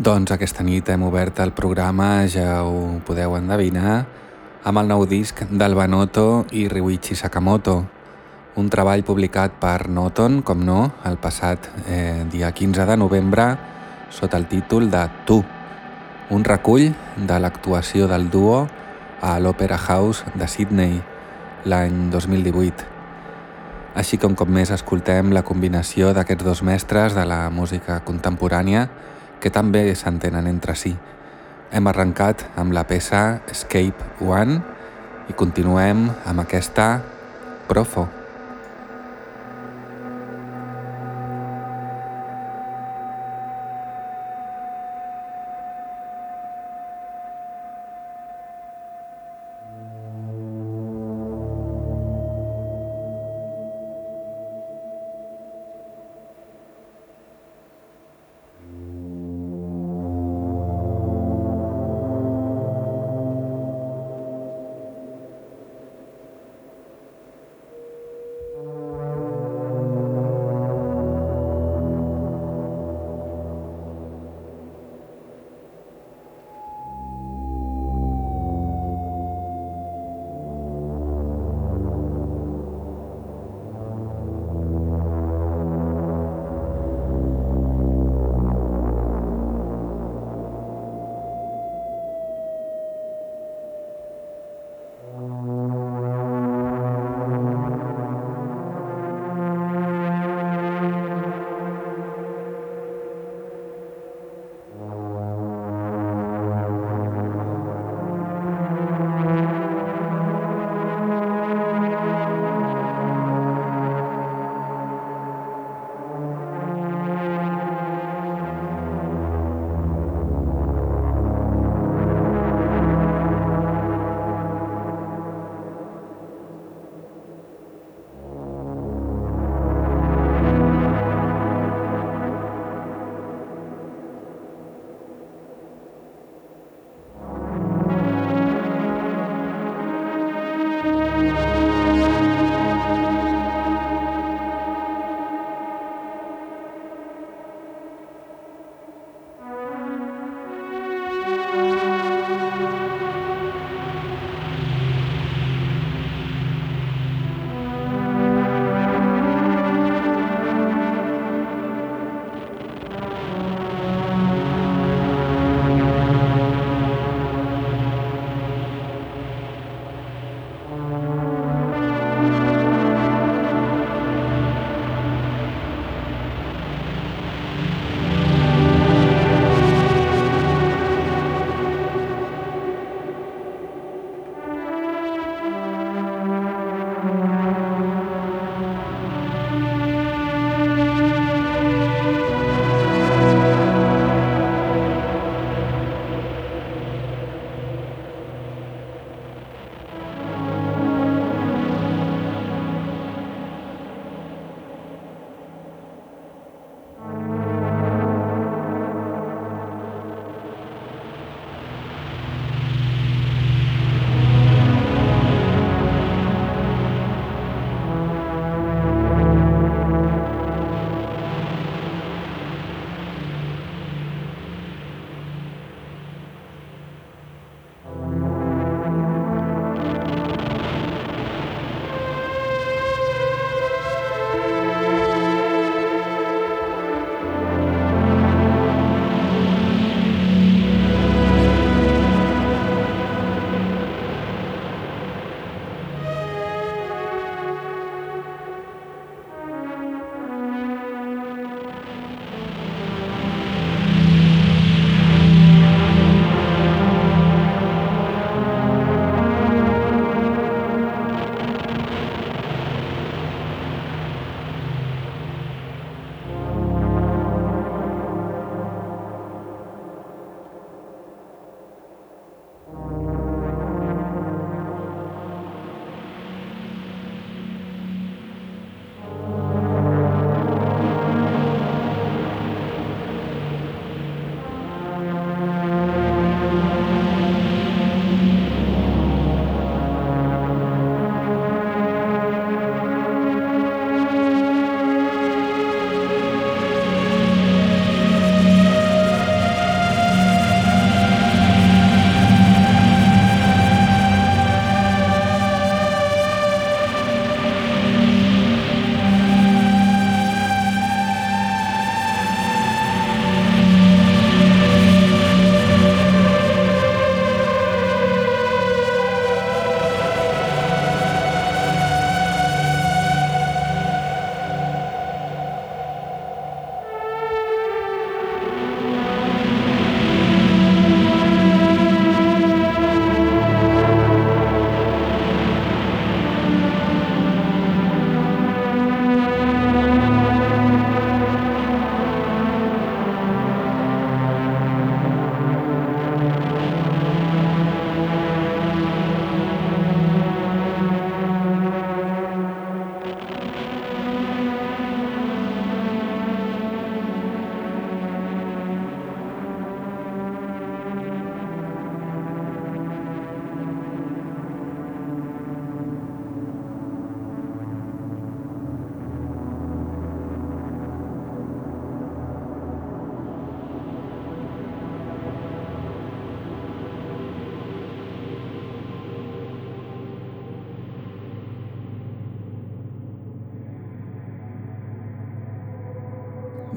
Doncs aquesta nit hem obert el programa, ja ho podeu endevinar, amb el nou disc d'Alba Noto i Ryuichi Sakamoto, un treball publicat per Noton, com no, el passat eh, dia 15 de novembre, sota el títol de Tu, un recull de l'actuació del duo a l'Opera House de Sydney l'any 2018. Així com com més escoltem la combinació d'aquests dos mestres de la música contemporània que també s'entenen entre si. Hem arrencat amb la peça Escape One i continuem amb aquesta Profo.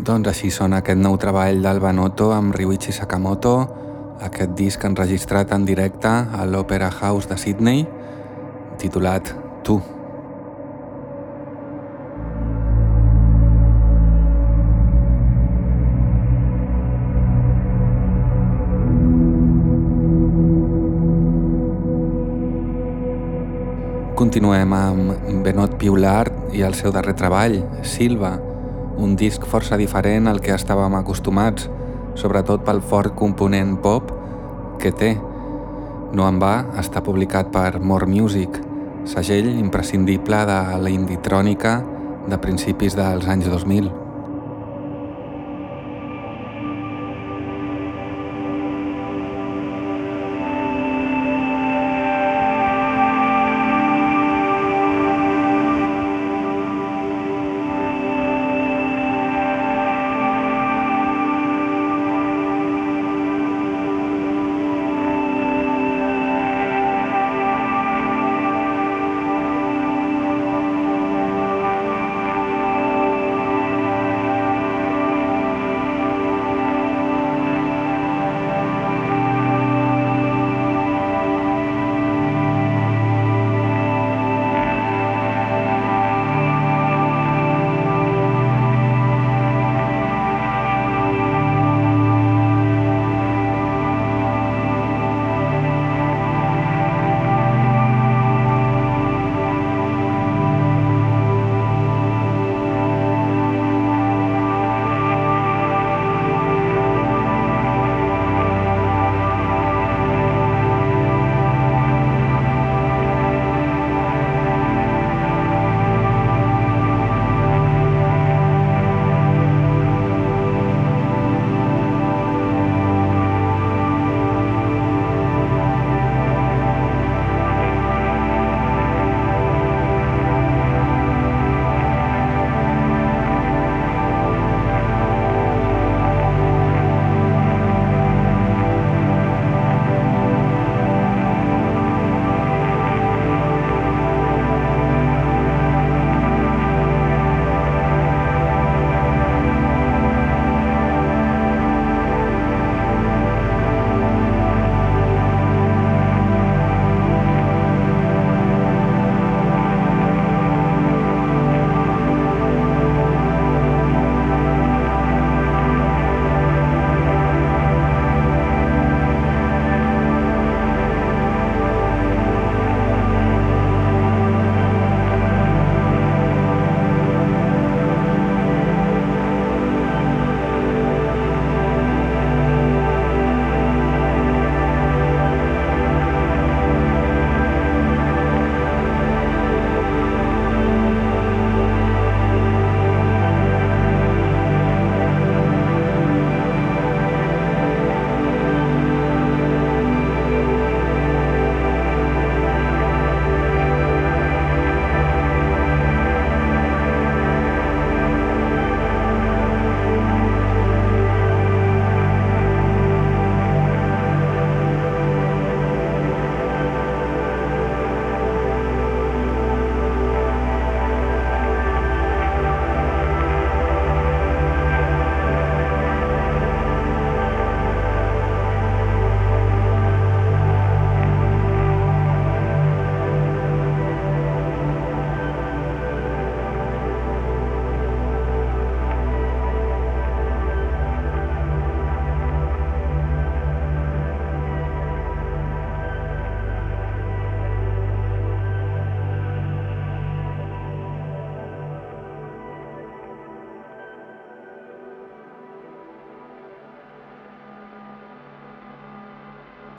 Doncs així sona aquest nou treball del Banoto amb Ryuichi Sakamoto, aquest disc enregistrat en directe a l'Opera House de Sydney, titulat Tu. Continuem amb Benot Piulart i el seu darrer treball, Silva, un disc força diferent al que estàvem acostumats, sobretot pel fort component pop que té. No en va està publicat per More Music, segell imprescindible de la inditrònica de principis dels anys 2000.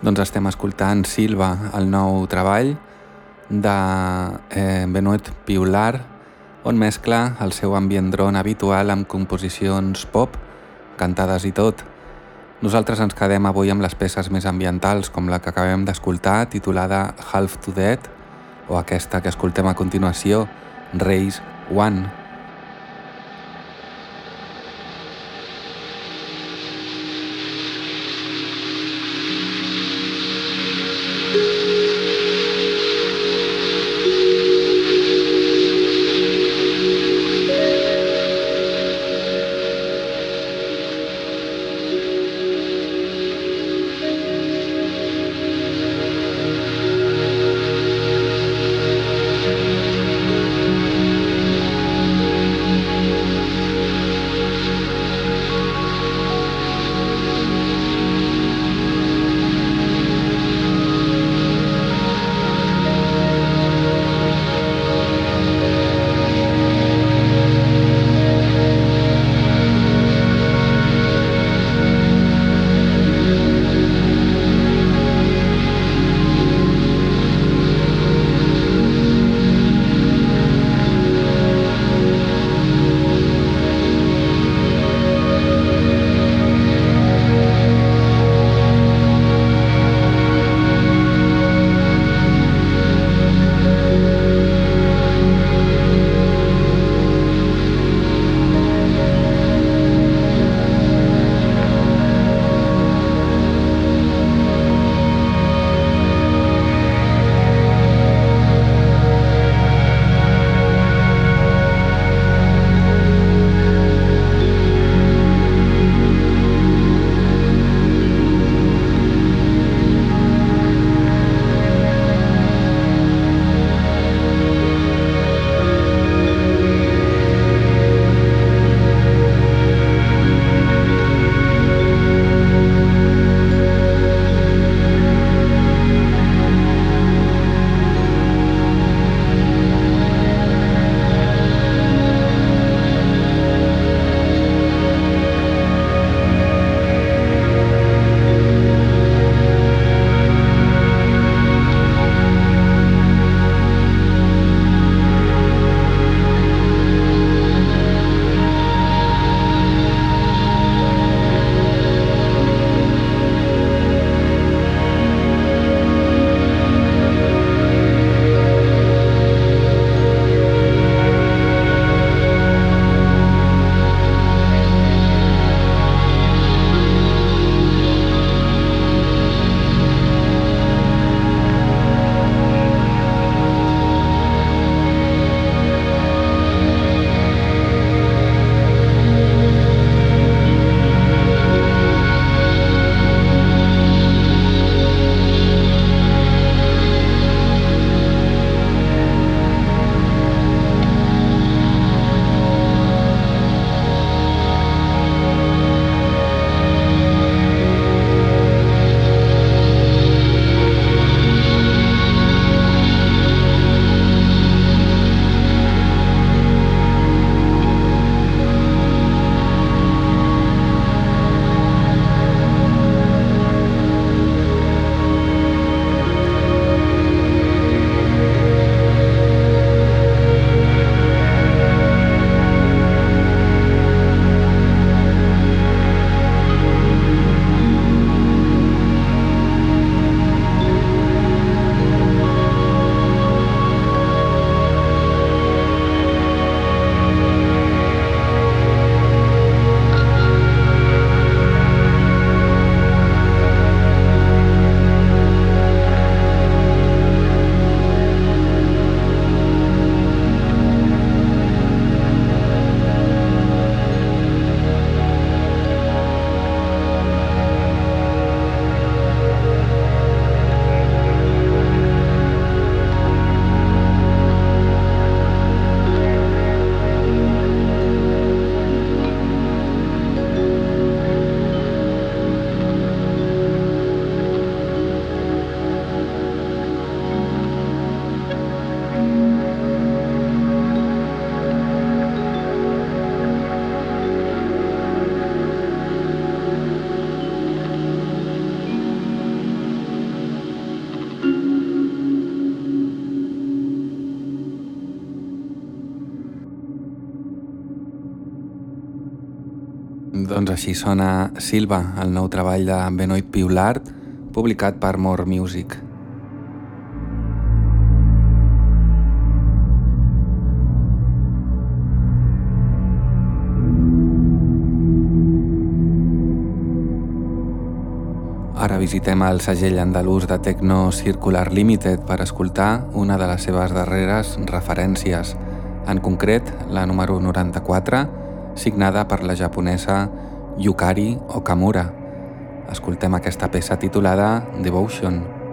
Doncs estem escoltant Silva, el nou treball de eh, Benoit Piular, on mescla el seu ambient dron habitual amb composicions pop, cantades i tot. Nosaltres ens quedem avui amb les peces més ambientals, com la que acabem d'escoltar, titulada Half to Dead, o aquesta que escoltem a continuació, Race One. Doncs així sona Silva, el nou treball de Benoit Piulart, publicat per More Music. Ara visitem el segell andalús de Tecno Circular Limited per escoltar una de les seves darreres referències, en concret la número 94, signada per la japonesa Yukari Okamura. Escoltem aquesta peça titulada Devotion.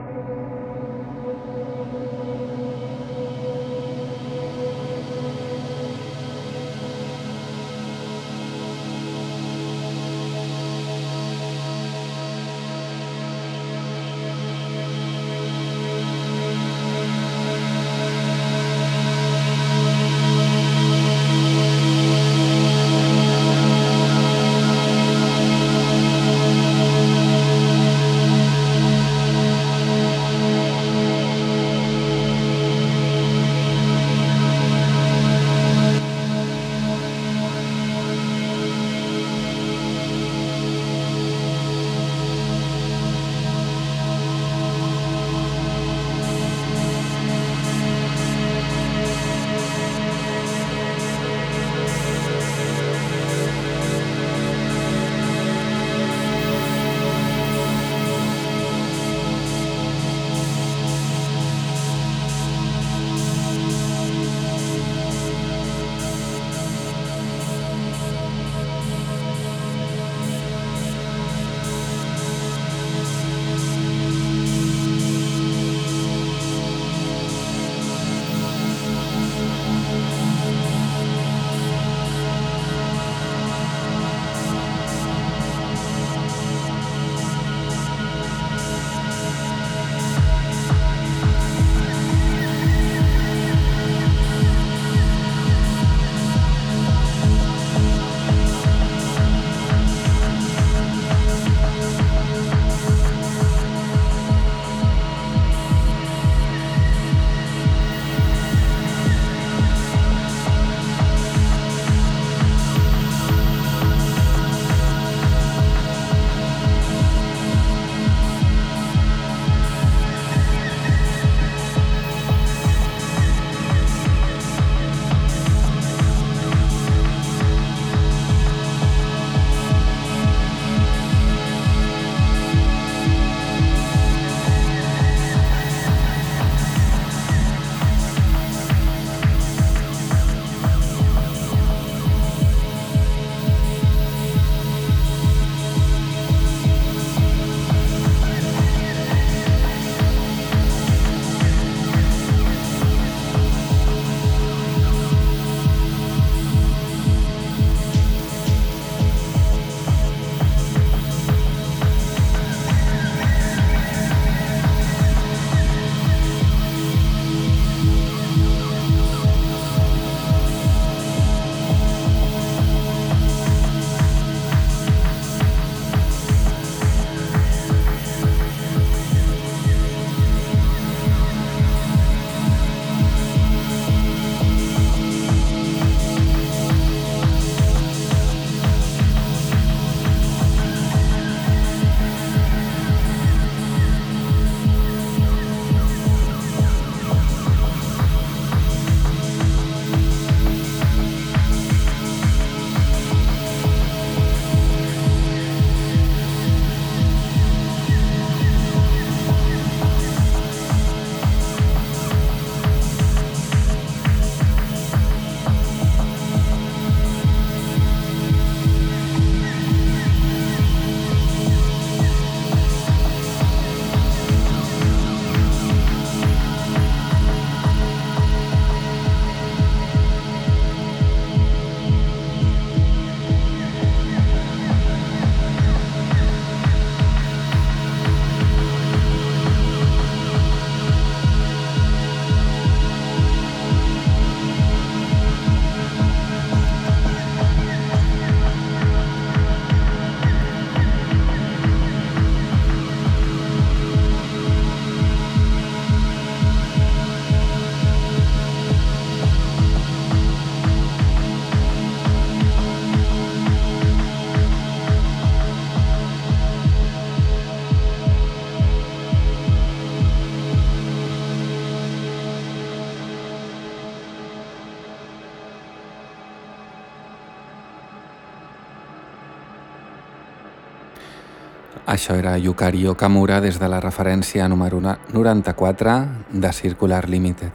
Això era Yukari Okamura des de la referència número 94 de Circular Limited.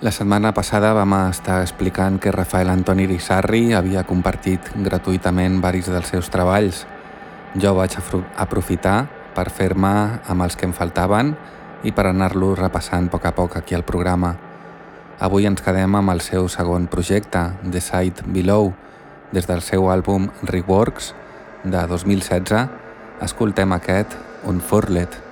La setmana passada vam estar explicant que Rafael Antoni Rissarri havia compartit gratuïtament varis dels seus treballs. Jo vaig aprofitar per fer-me amb els que em faltaven i per anar-lo repassant a poc a poc aquí al programa. Avui ens quedem amb el seu segon projecte, The Side Below, des del seu àlbum Reworks, de 2016, escoltem aquest Unfurled.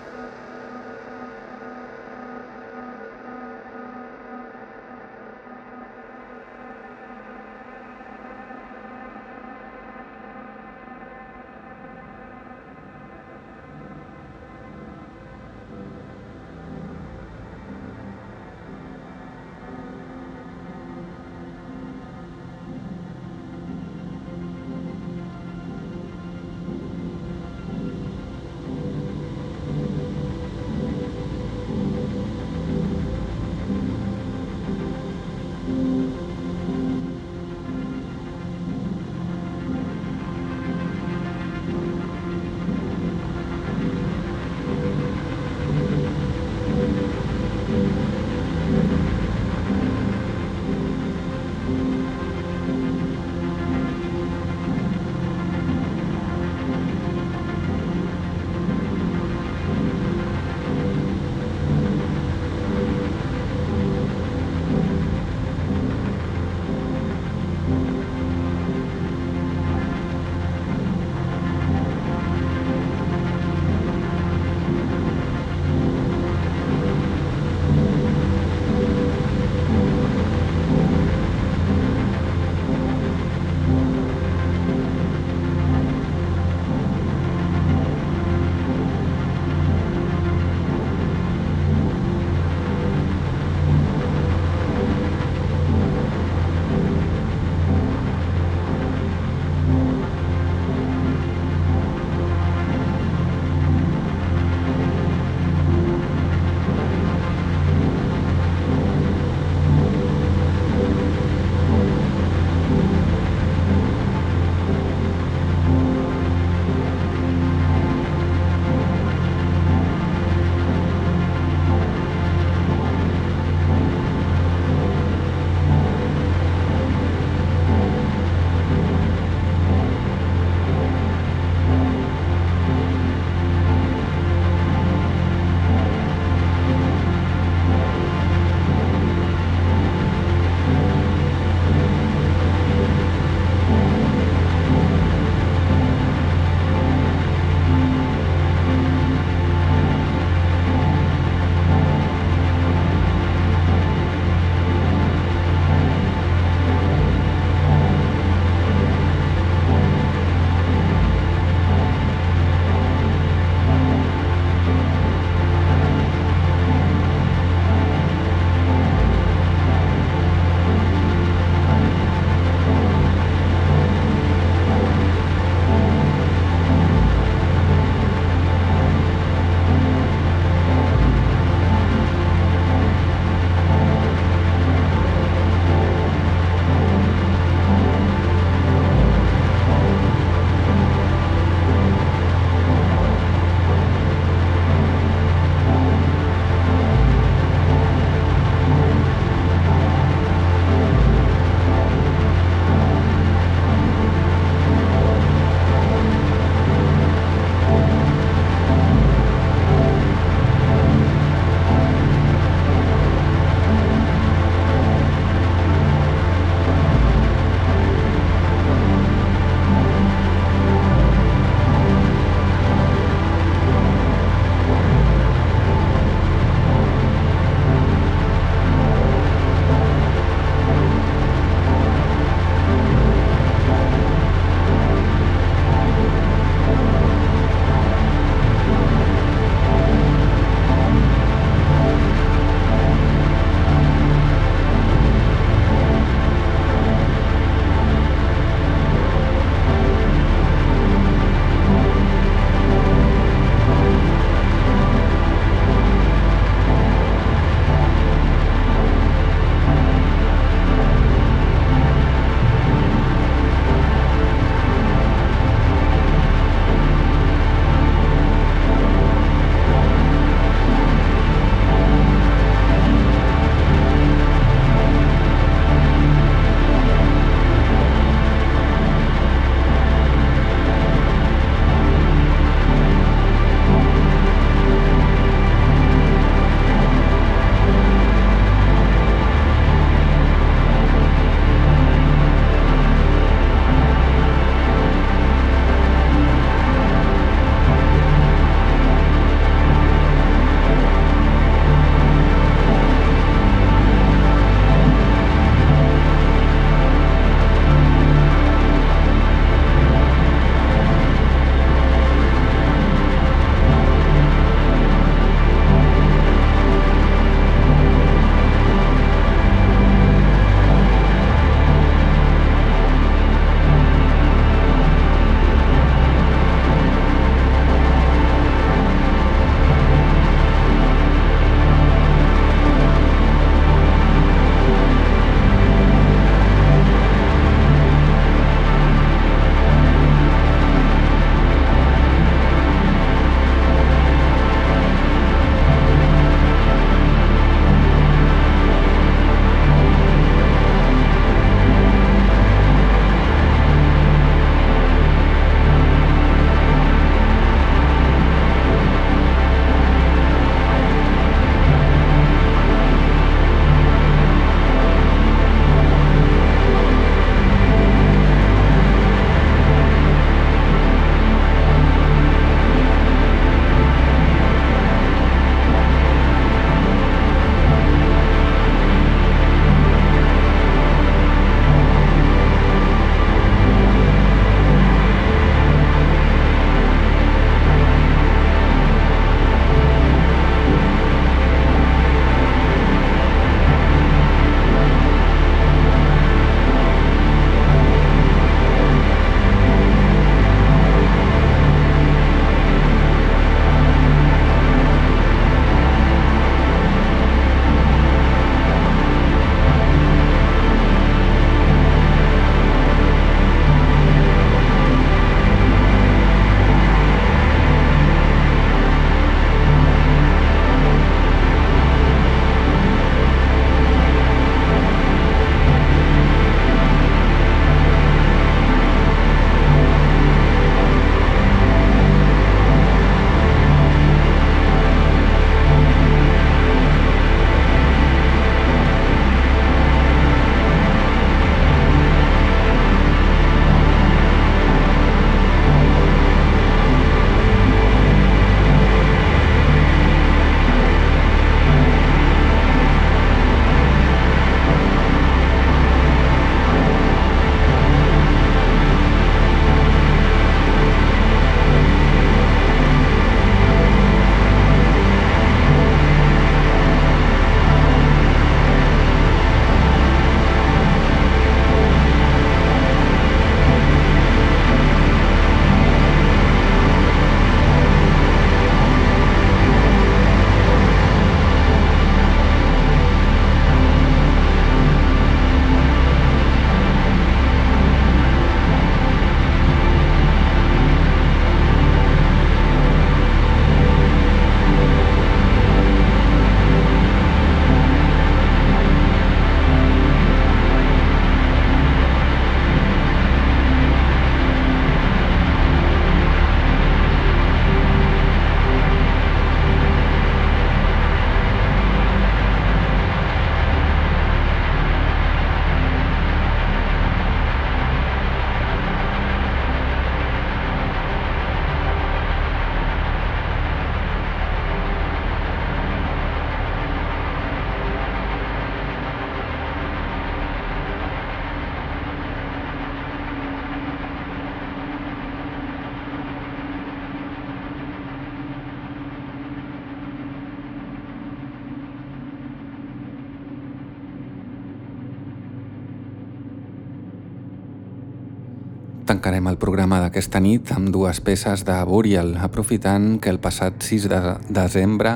Tancarem el programa d'aquesta nit amb dues peces de Burial, aprofitant que el passat 6 de desembre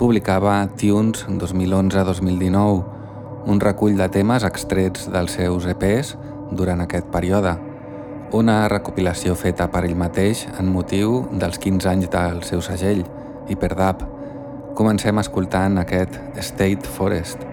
publicava Tunes 2011-2019, un recull de temes extrets dels seus EPs durant aquest període, una recopilació feta per ell mateix en motiu dels 15 anys del seu segell, Hyperdub. Comencem escoltant aquest State Forest.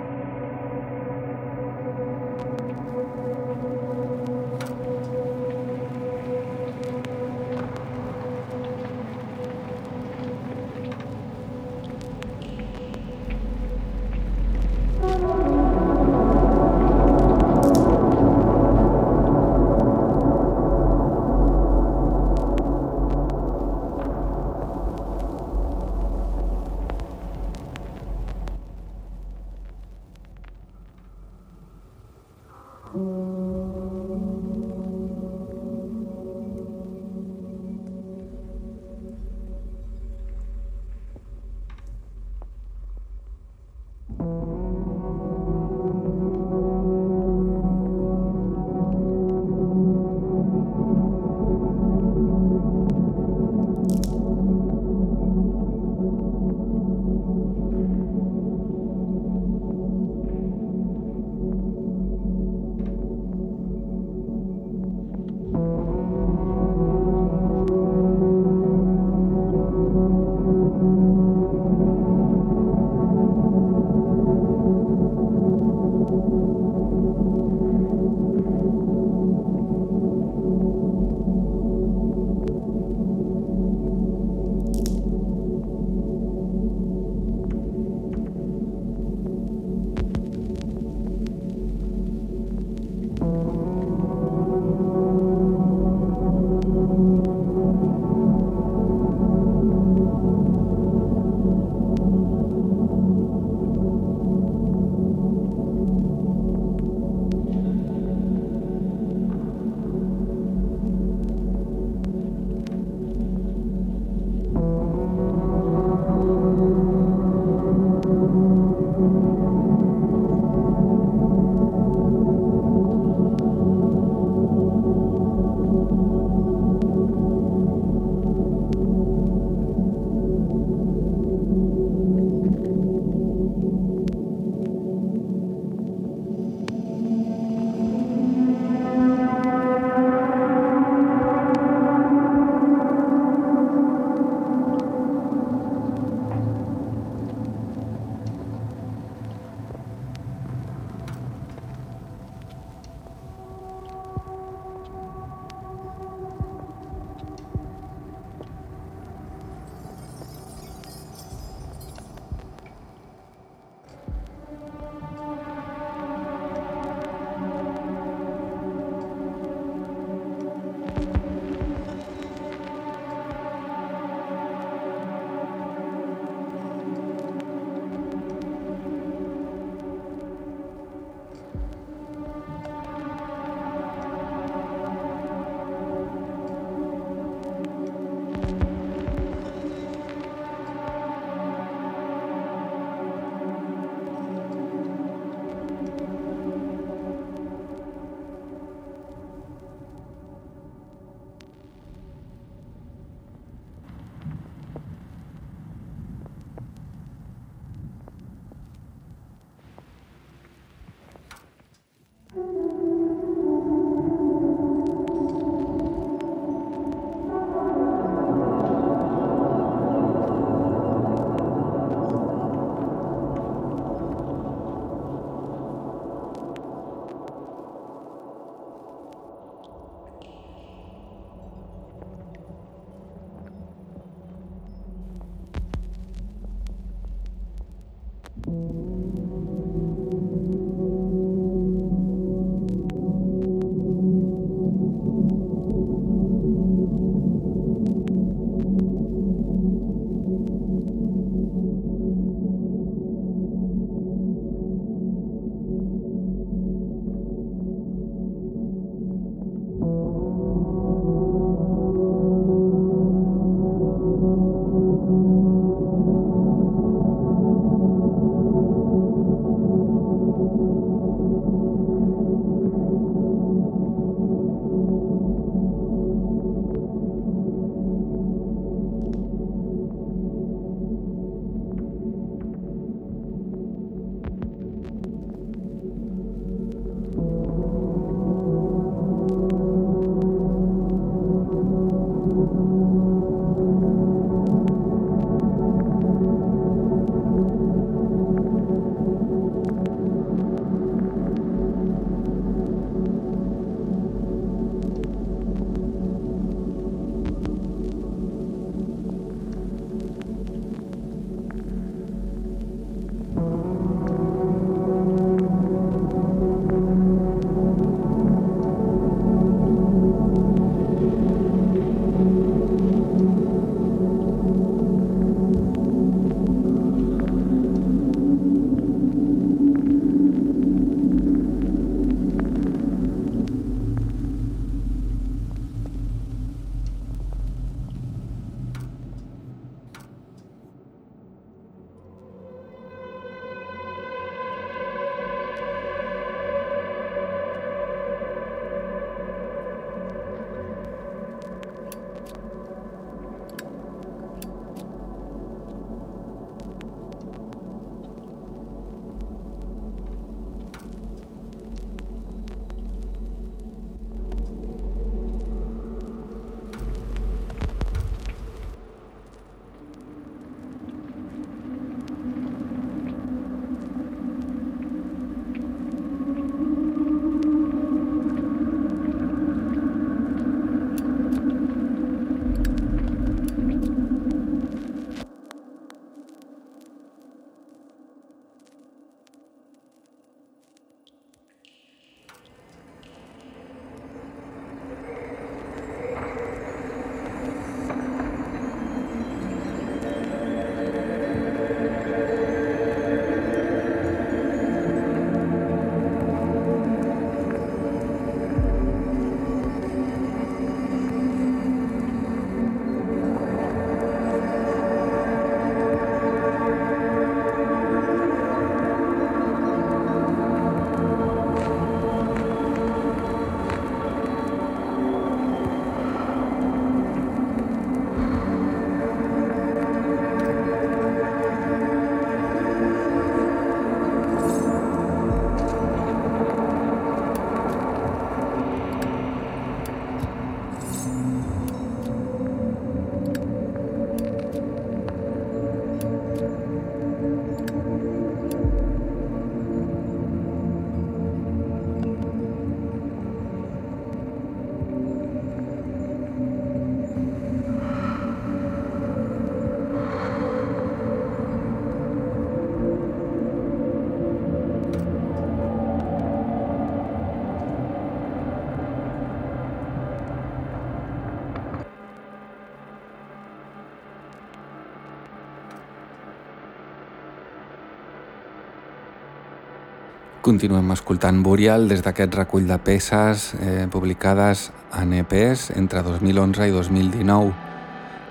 Continuem escoltant Burial des d'aquest recull de peces eh, publicades en EPs entre 2011 i 2019.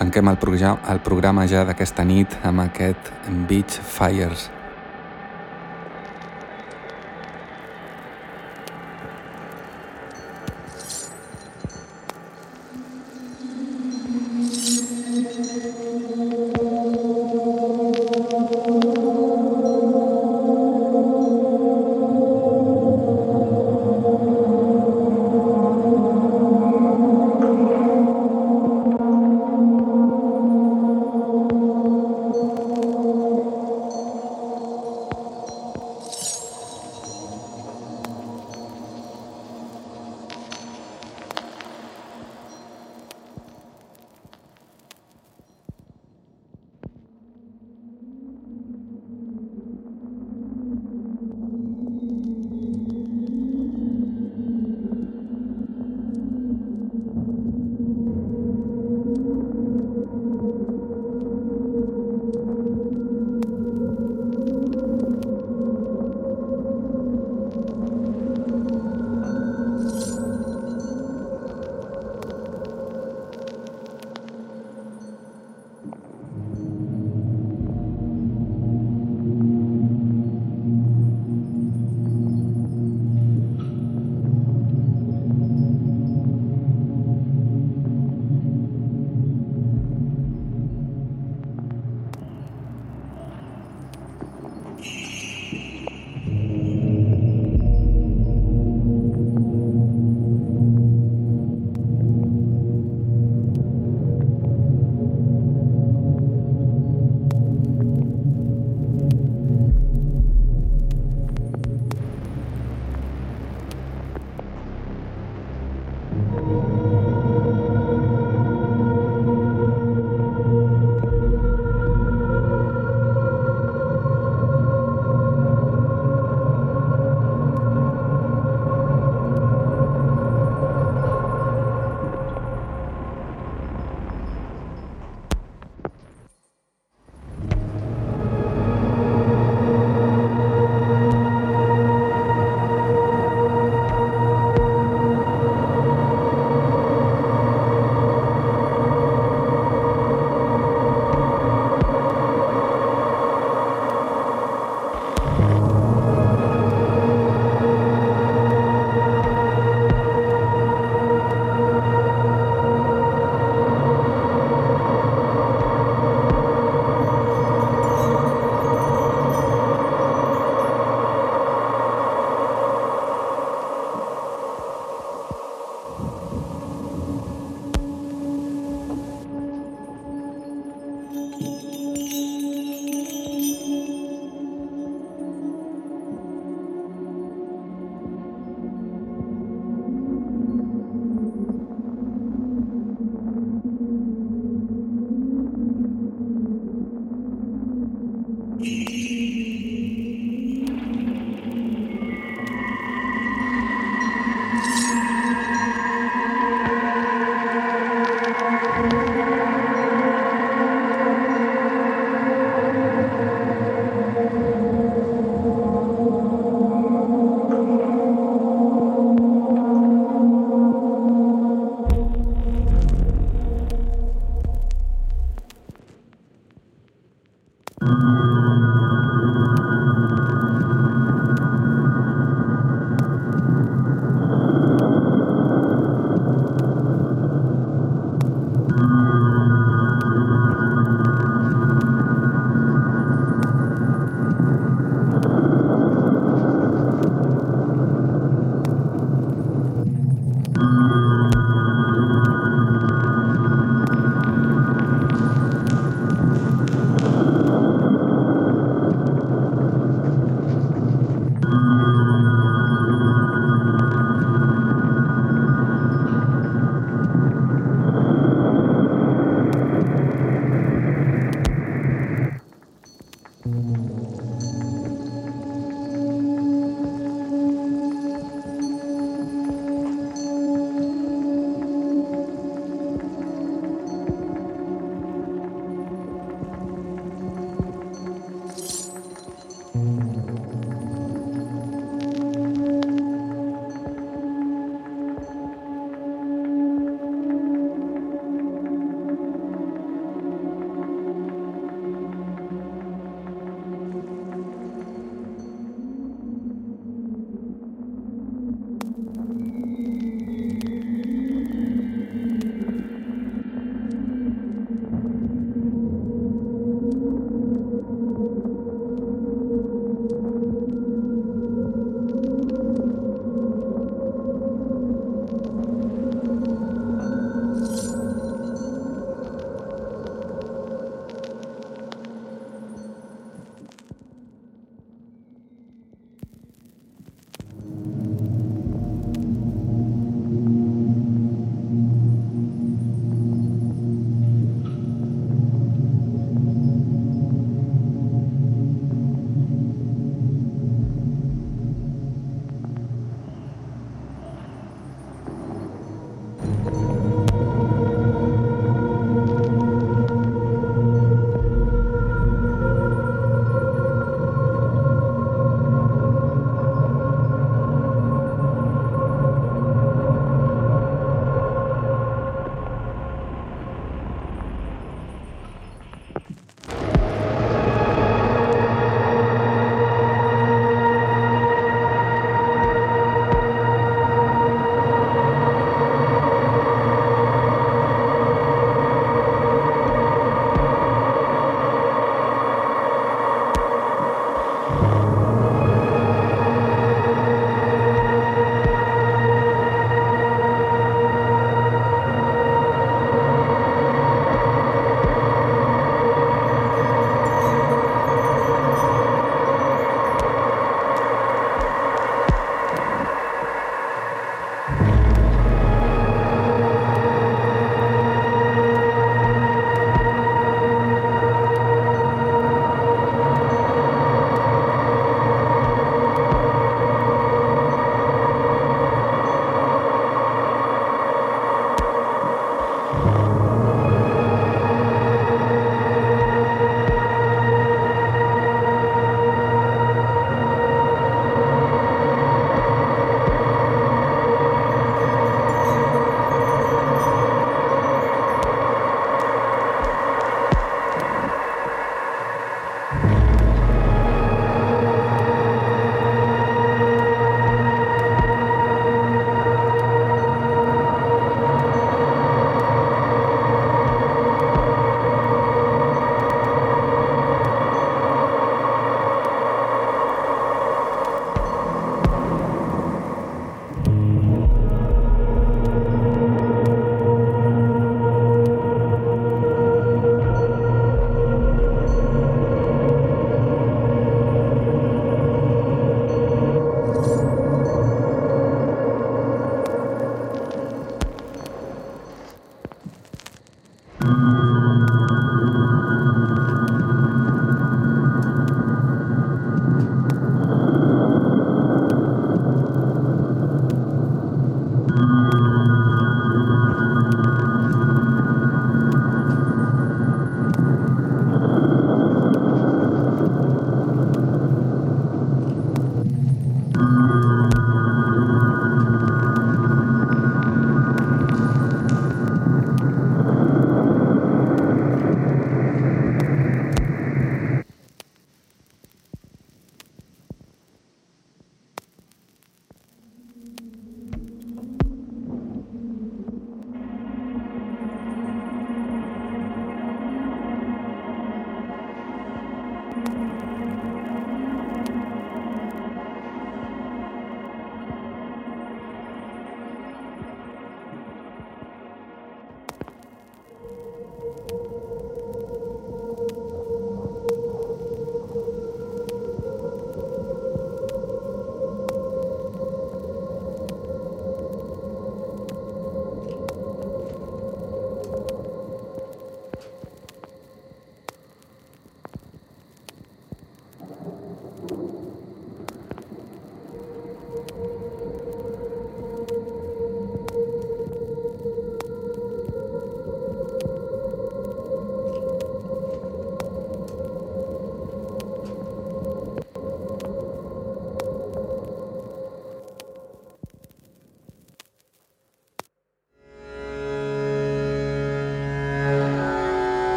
Tanquem el, programa, el programa ja d'aquesta nit amb aquest Beach Fires.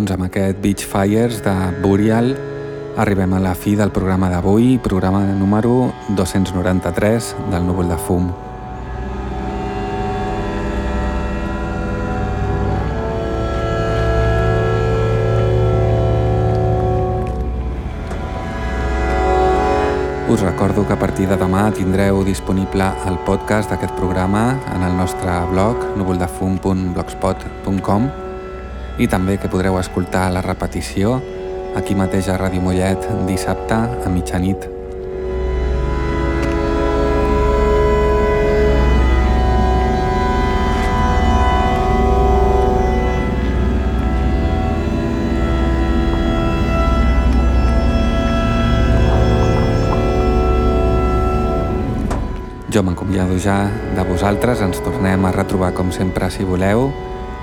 Doncs amb aquest Beach Fires de Burial arribem a la fi del programa d'avui, programa número 293 del Núvol de Fum. Us recordo que a partir de demà tindreu disponible el podcast d'aquest programa en el nostre blog núvoldefum.blogspot.com i també que podreu escoltar la repetició aquí mateix a Ràdio Mollet dissabte a mitjanit. Jo m'acomiado ja de vosaltres, ens tornem a retrobar com sempre si voleu,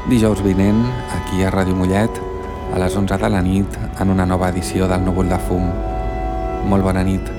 dijous vinent, aquí a Ràdio Mollet, a les 11 de la nit, en una nova edició del Núvol de Fum. Molt bona nit.